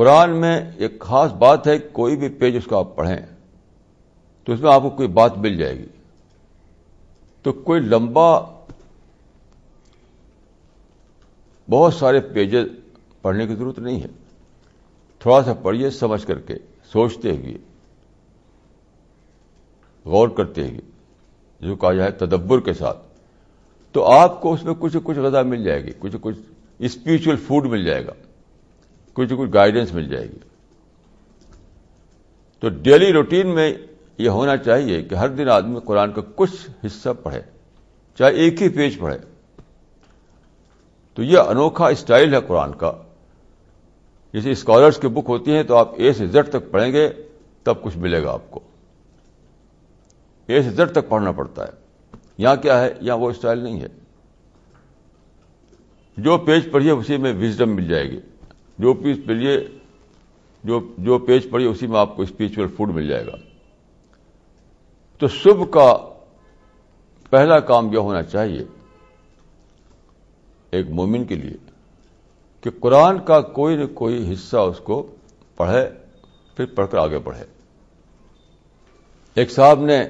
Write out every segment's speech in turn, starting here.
قرآن میں ایک خاص بات ہے، کوئی بھی پیج اس کا آپ پڑھیں تو اس میں آپ کو کوئی بات مل جائے گی۔ تو کوئی لمبا بہت سارے پیجز پڑھنے کی ضرورت نہیں ہے۔ تھوڑا سا پڑھیے، سمجھ کر کے، سوچتے ہوئے، غور کرتے ہوئے، جو کہا جائے تدبر کے ساتھ۔ تو آپ کو اس میں کچھ کچھ غذا مل جائے گی، کچھ کچھ اسپرچل فوڈ مل جائے گا۔ کچھ کچھ گائیڈنس مل جائے گی۔ تو ڈیلی روٹین میں یہ ہونا چاہیے کہ ہر دن آدمی قرآن کا کچھ حصہ پڑھے، چاہے ایک ہی پیج پڑھے۔ تو یہ انوکھا اسٹائل ہے قرآن کا۔ جیسے اسکالرس کی بک ہوتی ہیں تو آپ اے سے زڈ تک پڑھیں گے، تب کچھ ملے گا آپ کو۔ اے سے زڈ تک پڑھنا پڑتا ہے۔ یہاں کیا ہے؟ یہاں وہ اسٹائل نہیں ہے۔ جو پیج پڑھیے، اسی میں وزڈم مل جائے گی۔ جو پیج پڑھیے جو جو پیج پڑھیے اسی میں آپ کو اسپریچل فوڈ مل جائے گا۔ تو صبح کا پہلا کام یہ ہونا چاہیے ایک مومن کے لیے کہ قرآن کا کوئی نہ کوئی حصہ اس کو پڑھے، پھر پڑھ کر آگے بڑھے۔ ایک صاحب نے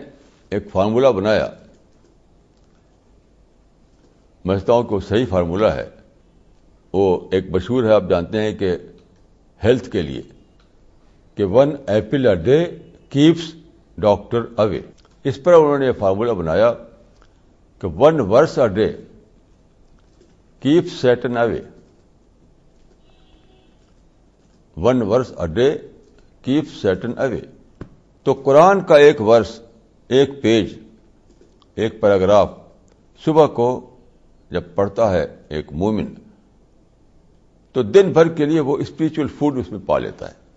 ایک فارمولہ بنایا۔ میں سمجھتا ہوں کہ وہ صحیح فارمولہ ہے۔ وہ ایک مشہور ہے، آپ جانتے ہیں کہ ہیلتھ کے لیے، کہ one apple a day keeps doctor away اس پر انہوں نے یہ فارمولہ بنایا کہ one verse a day keep Satan away one verse a day keep Satan away تو قرآن کا ایک ورس ایک پیج ایک پیراگراف صبح کو جب پڑھتا ہے ایک مومن تو دن بھر کے لیے وہ اسپرچل فوڈ اس میں پا لیتا ہے۔